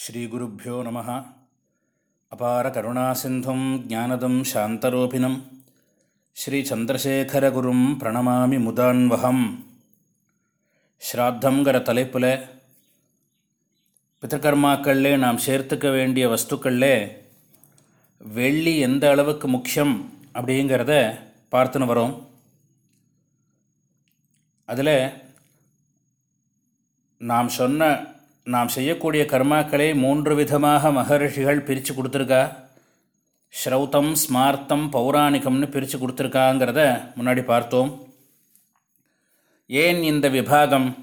ஸ்ரீகுருப்போ நம. அபார கருணாசிந்தும் ஜானதம் சாந்தரூபிணம். ஸ்ரீச்சந்திரசேகரகுரும் பிரணமாமி முதான்வகம் ஸ்ராத்தங்கிற தலைப்பில் பிதகர்மாக்களில் நாம் சேர்த்துக்க வேண்டிய வஸ்துக்களில் வெள்ளி எந்த அளவுக்கு முக்கியம் அப்படிங்கிறத பார்த்துன்னு வரோம். அதில் நாம் சொன்ன நாம் செய்யக்கூடிய கர்மாக்களை மூன்று விதமாக மகரிஷிகள் பிரித்து கொடுத்துருக்கா? ஸ்ரௌத்தம் ஸ்மார்த்தம் பௌராணிகம்னு பிரித்து கொடுத்துருக்காங்கிறத முன்னாடி பார்த்தோம். ஏன் இந்த விபாகம்?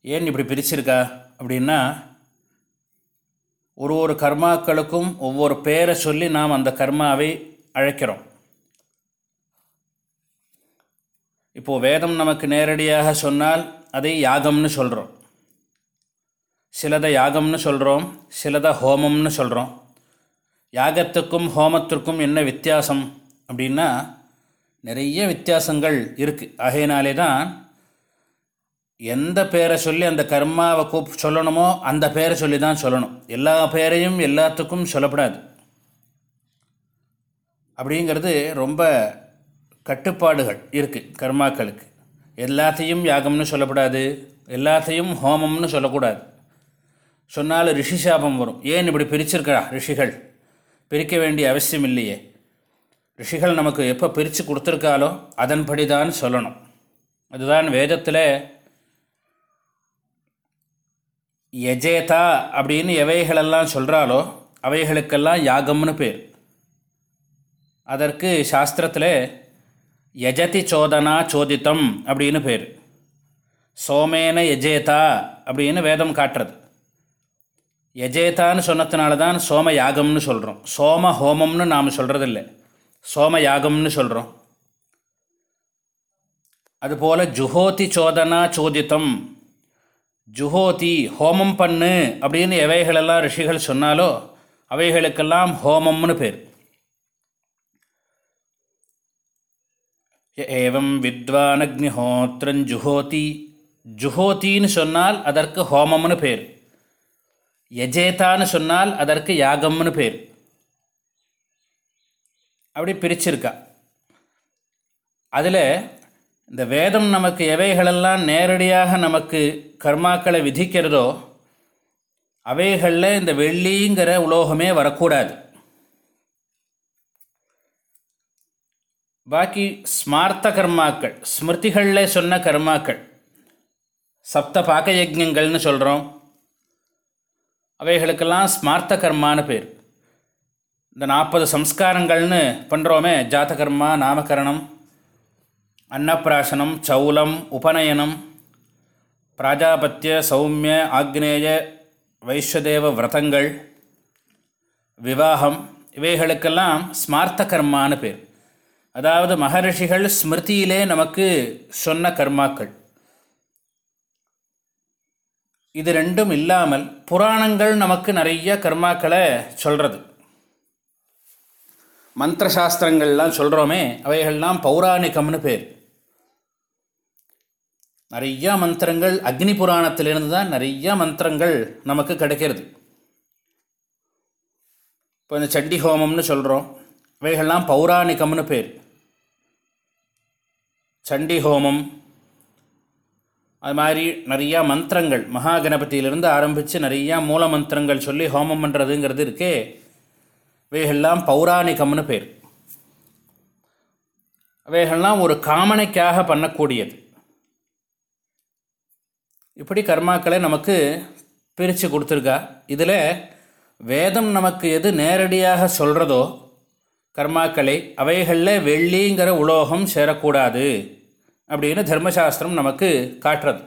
ஏன் இப்படி பிரிச்சிருக்கா? அப்படின்னா ஒரு ஒரு கர்மாக்களுக்கும் ஒவ்வொரு பேரை சொல்லி நாம் அந்த கர்மாவை அழைக்கிறோம். இப்போது வேதம் நமக்கு நேரடியாக சொன்னால் அதை யாகம்னு சொல்கிறோம் சிலதை யாகம்னு சொல்கிறோம் சிலதை ஹோமம்னு சொல்கிறோம் யாகத்துக்கும் ஹோமத்திற்கும் என்ன வித்தியாசம் அப்படின்னா நிறைய வித்தியாசங்கள் இருக்குது ஆகையினாலே தான் எந்த பேரை சொல்லி அந்த கர்மாவை கூப் சொல்லணுமோ அந்த பேரை சொல்லி தான் சொல்லணும். எல்லா பேரையும் எல்லாத்துக்கும் சொல்லப்படாது. அப்படிங்கிறது ரொம்ப கட்டுப்பாடுகள் இருக்குது கர்மாக்களுக்கு. எல்லாத்தையும் யாகம்னு சொல்லப்படாது எல்லாத்தையும் ஹோமம்னு சொல்லக்கூடாது. சொன்னாலும் ரிஷி சாபம் வரும். ஏன் இப்படி பிரிச்சிருக்கா ரிஷிகள்? பிரிக்க வேண்டிய அவசியம் இல்லையே. ரிஷிகள் நமக்கு எப்போ பிரித்து கொடுத்துருக்காலோ அதன்படி தான் சொல்லணும். அதுதான் வேதத்தில் எஜேதா அப்படின்னு எவைகளெல்லாம் சொல்கிறாலோ அவைகளுக்கெல்லாம் யாகம்னு பேர். அதற்கு சாஸ்திரத்தில் யஜதி சோதனா சோதித்தம் அப்படின்னு பேர். சோமேன எஜேதா அப்படின்னு வேதம் காட்டுறது. எஜேதான்னு சொன்னதுனால தான் சோம யாகம்னு சொல்கிறோம் சோம ஹோமம்னு நாம் சொல்கிறதில்ல சோம யாகம்னு சொல்கிறோம் அதுபோல் ஜுஹோதி சோதனா சோதித்தம். ஜுஹோதி ஹோமம் பண்ணு அப்படின்னு எவைகளெல்லாம் ரிஷிகள் சொன்னாலோ அவைகளுக்கெல்லாம் ஹோமம்னு பேர். ஏவம் வித்வான் அக்னிஹோத்திரன் ஜுஹோதி. ஜுஹோத்தின்னு சொன்னால் அதற்கு ஹோமம்னு பேர். எஜேதான்னு சொன்னால் அதற்கு யாகம்னு பேர். அப்படி பிரிச்சிருக்கா. அதில் இந்த வேதம் நமக்கு எவைகளெல்லாம் நேரடியாக நமக்கு கர்மாக்களை விதிக்கிறதோ அவைகளில் இந்த வெள்ளிங்கிற உலோகமே வரக்கூடாது. பாக்கி ஸ்மார்த்த கர்மாக்கள் ஸ்மிருதிகளில் சொன்ன கர்மாக்கள் சப்த பாக்க யஜ்யங்கள்னு சொல்கிறோம் அவைகளுக்கெல்லாம் ஸ்மார்த்த கர்மான்னு பேர். இந்த நாற்பது சம்ஸ்காரங்கள்னு பண்ணுறோமே ஜாத்தகர்மா நாமகரணம் அன்னப்பிராசனம் சௌலம் உபநயனம் பிராஜாபத்திய சௌமிய ஆக்னேய வைஸ்வதேவ விரதங்கள் விவாகம் இவைகளுக்கெல்லாம் ஸ்மார்த்த கர்மான்னு பேர். அதாவது மகரிஷிகள் ஸ்மிருதியிலே நமக்கு சொன்ன கர்மாக்கள். இது ரெண்டும் இல்லாமல் புராணங்கள் நமக்கு நிறைய கர்மாக்களை சொல்கிறது மந்திர சாஸ்திரங்கள்லாம் சொல்கிறோமே அவைகள்லாம் பௌராணிகம்னு பேர். நிறையா மந்திரங்கள் அக்னி புராணத்திலிருந்து தான் நிறையா மந்திரங்கள் நமக்கு கிடைக்கிறது. இப்போ இந்த சண்டி ஹோமம்னு சொல்கிறோம் இவைகள்லாம் பௌராணிகம்னு பேர். சண்டி ஹோமம் அது மாதிரி நிறையா மந்திரங்கள். மகா கணபதியிலிருந்து ஆரம்பித்து நிறையா மூல மந்திரங்கள் சொல்லி ஹோமம் பண்ணுறதுங்கிறது இருக்கே. இவைகள்லாம் பௌராணிகம்னு பேர். அவைகள்லாம் ஒரு காமனைக்காக பண்ணக்கூடியது. இப்படி கர்மாக்களை நமக்கு பிரித்து கொடுத்துருக்கா. இதில் வேதம் நமக்கு எது நேரடியாக சொல்கிறதோ கர்மாக்களை அவைகளில் வெள்ளிங்கிற உலோகம் சேரக்கூடாது. அப்படின்னு தர்மசாஸ்திரம் நமக்கு காட்டுறது.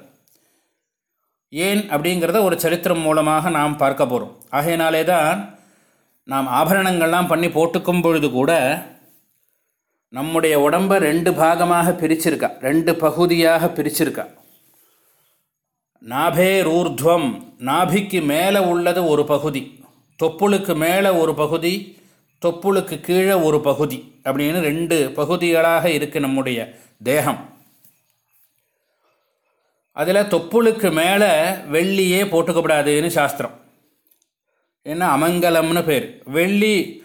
ஏன் அப்படிங்கிறத ஒரு சரித்திரம் மூலமாக நாம் பார்க்க போகிறோம் ஆகையினாலே தான் நாம் ஆபரணங்கள்லாம் பண்ணி போட்டுக்கும் பொழுது கூட நம்முடைய உடம்பை ரெண்டு பாகமாக பிரிச்சிருக்கா. ரெண்டு பகுதியாக பிரிச்சிருக்கா. நாபே ரூர்துவம் நாபிக்கு மேலே உள்ளது ஒரு பகுதி தொப்புளுக்கு மேலே ஒரு பகுதி தொப்புளுக்கு கீழே ஒரு பகுதி அப்படின்னு ரெண்டு பகுதிகளாக இருக்குது நம்முடைய தேகம். அதில் தொப்புளுக்கு மேலே வெள்ளியே போட்டுக்கப்படாதுன்னு சாஸ்திரம். என்ன? அமங்கலம்னு பேர். வெள்ளி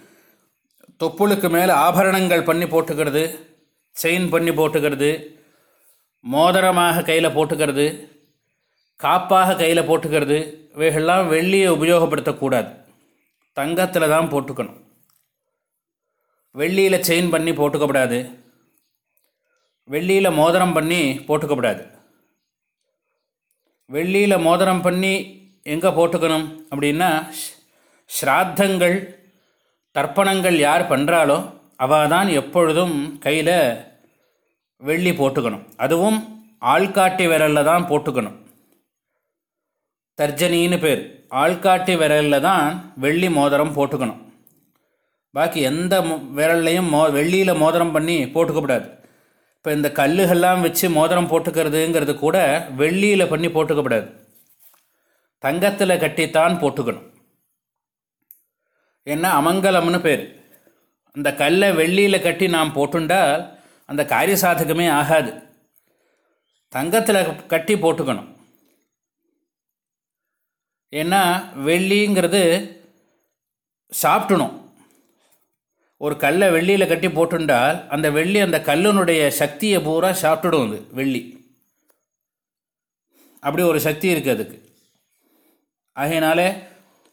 தொப்புளுக்கு மேலே ஆபரணங்கள் பண்ணி போட்டுக்கிறது செயின் பண்ணி போட்டுக்கிறது மோதிரமாக கையில் போட்டுக்கிறது காப்பாக கையில் போட்டுக்கிறது இவைகள்லாம் வெள்ளியை உபயோகப்படுத்தக்கூடாது. தங்கத்தில் தான் போட்டுக்கணும். வெள்ளியில் செயின் பண்ணி போட்டுக்கப்படாது. வெள்ளியில் மோதிரம் பண்ணி போட்டுக்கப்படாது. வெள்ளியில் மோதிரம் பண்ணி எங்கே போட்டுக்கணும் அப்படின்னா ஸ்ராத்தங்கள் தர்ப்பணங்கள் யார் பண்ணுறாளோ அவள் தான் எப்பொழுதும் கையில் வெள்ளி போட்டுக்கணும். அதுவும் ஆள்காட்டி விரலில் தான் போட்டுக்கணும். தர்ஜனின்னு பேர். ஆள்காட்டி விரலில் தான் வெள்ளி மோதிரம் போட்டுக்கணும். பாக்கி எந்த விரல்லையும் மோ வெள்ளியில் மோதிரம் பண்ணி போட்டுக்கப்படாது இப்போ இந்த கல்லுகள்லாம் வச்சு மோதிரம் போட்டுக்கிறதுங்கிறது கூட வெள்ளியில் பண்ணி போட்டுக்கப்படாது தங்கத்தில் கட்டித்தான் போட்டுக்கணும். என்ன அமங்கலம்னு பேர். அந்த கல்லை வெள்ளியில் கட்டி நாம் போட்டுண்டால் அந்த காரிய சாதகமே ஆகாது. தங்கத்தில் கட்டி போட்டுக்கணும். ஏன்னா வெள்ளிங்கிறது சாப்பிட்டணும் ஒரு கல்லை வெள்ளியில் கட்டி போட்டுண்டால் அந்த வெள்ளி அந்த கல்லினுடைய சக்தியை பூரா சாப்பிட்டுடும் அது வெள்ளி. அப்படி ஒரு சக்தி இருக்குது அதுக்கு. ஆகையினாலே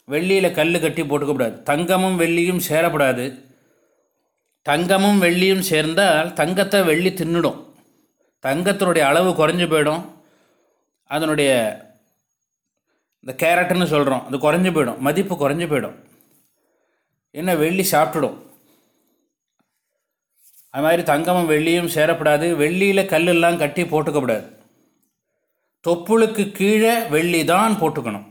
வெள்ளியில் கல் கட்டி போட்டுக்கப்படாது. தங்கமும் வெள்ளியும் சேரப்படாது. தங்கமும் வெள்ளியும் சேர்ந்தால் தங்கத்தை வெள்ளி தின்னுடும். தங்கத்தினுடைய அளவு குறைஞ்சி போயிடும். அதனுடைய இந்த கேரட்டுன்னு சொல்கிறோம் அது குறைஞ்சி போயிடும். மதிப்பு குறைஞ்சி போயிடும். என்ன வெள்ளி சாப்பிட்டுடும். அது மாதிரி தங்கமும் வெள்ளியும் சேரப்படாது. வெள்ளியில் கல்லெல்லாம் கட்டி போட்டுக்கப்படாது தொப்புளுக்கு கீழே வெள்ளி தான் போட்டுக்கணும்.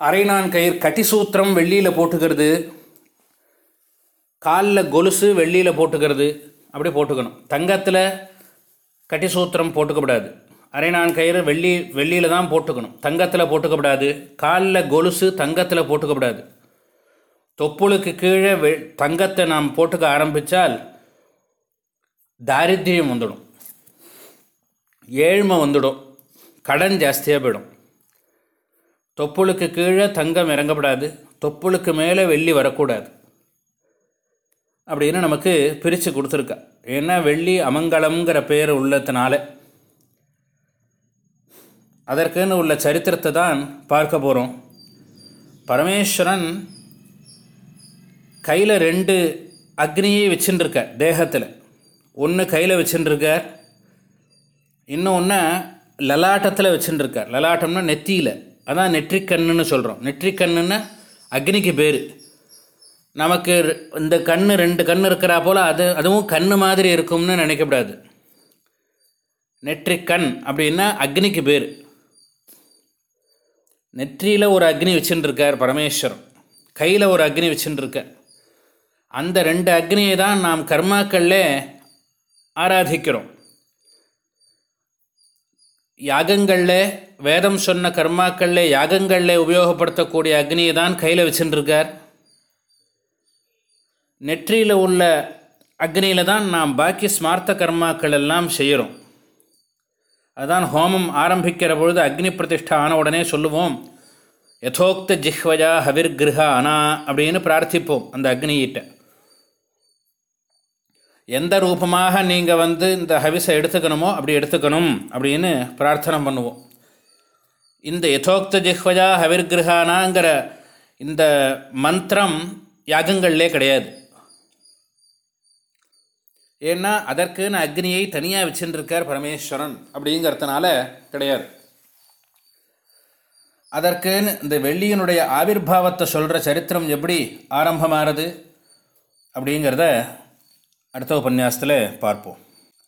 அரைநான் கயிறு கட்டிசூத்திரம் வெள்ளியில் போட்டுக்கிறது. காலில் கொலுசு வெள்ளியில் போட்டுக்கிறது. அப்படி போட்டுக்கணும். தங்கத்தில் கட்டிசூத்திரம் போட்டுக்கப்படாது அரைநான் கயிறு வெள்ளி வெள்ளியில் தான் போட்டுக்கணும். தங்கத்தில் போட்டுக்கப்படாது காலில் கொலுசு தங்கத்தில் போட்டுக்கப்படாது தொப்புளுக்கு கீழே வெ தங்கத்தை நாம் போட்டுக்க ஆரம்பித்தால் தாரித்யம் வந்துடும். ஏழ்மை வந்துடும். கடன் ஜாஸ்தியாக போயிடும். தொப்புளுக்கு கீழே தங்கம் இறங்கப்படாது. தொப்புளுக்கு மேலே வெள்ளி வரக்கூடாது. அப்படின்னு நமக்கு பிரித்து கொடுத்துருக்கா. ஏன்னா வெள்ளி அமங்கலம்ங்கிற பேர் உள்ளதுனால அதற்குன்னு உள்ள சரித்திரத்தை தான் பார்க்க போகிறோம் பரமேஸ்வரன் கையில் ரெண்டு அக்னியை வச்சுட்டுருக்க தேகத்தில். ஒன்று கையில் வச்சுட்டுருக்கார் இன்னொன்று லலாட்டத்தில் வச்சுட்டுருக்கார் லலாட்டம்னா நெத்தியில். அதான் நெற்றிக்கண்ணுன்னு சொல்கிறோம் நெற்றிக்கண்ணுன்னா அக்னிக்கு பேர். நமக்கு இந்த கண் ரெண்டு கண் இருக்கிறா போல் அது அதுவும் கண் மாதிரி இருக்கும்னு நினைக்கக்கூடாது நெற்றிக்கண் அப்படின்னா அக்னிக்கு பேர். நெற்றியில் ஒரு அக்னி வச்சுட்டுருக்கார் பரமேஸ்வரன். கையில் ஒரு அக்னி வச்சுட்டுருக்கார் அந்த ரெண்டு அக்னியை தான் நாம் கர்மாக்களில் ஆராதிக்கிறோம். யாகங்களில் வேதம் சொன்ன கர்மாக்களில் யாகங்களில் உபயோகப்படுத்தக்கூடிய அக்னியை தான் கையில் வச்சுட்டுருக்கார் நெற்றியில் உள்ள அக்னியில் தான் நாம் பாக்கி ஸ்மார்த்த கர்மாக்கள் எல்லாம் செய்கிறோம். அதுதான் ஹோமம் ஆரம்பிக்கிற பொழுது அக்னி பிரதிஷ்டா ஆன உடனே சொல்லுவோம் யதோக்த ஜிஹ்வஜா ஹவிர்கிருஹ அனா அப்படின்னு பிரார்த்திப்போம் அந்த அக்னியிட்ட. எந்த ரூபமாக நீங்கள் வந்து இந்த ஹவிஸை எடுத்துக்கணுமோ அப்படி எடுத்துக்கணும் அப்படின்னு பிரார்த்தனை பண்ணுவோம். இந்த யதோக்த ஜிஹ்வஜா ஹவிர்கிருஹானாங்கிற இந்த மந்திரம் யாகங்கள்லே கிடையாது. ஏன்னா அதற்குன்னு அக்னியை தனியாக வச்சுருக்கார் பரமேஸ்வரன் அப்படிங்கிறதுனால கிடையாது. அதற்குன்னு இந்த வெள்ளியினுடைய ஆவிர்வாவத்தை சொல்கிற சரித்திரம் எப்படி ஆரம்பமாகிறது அப்படிங்கிறத அடுத்த உபன்யாசத்தில் பார்ப்போம்.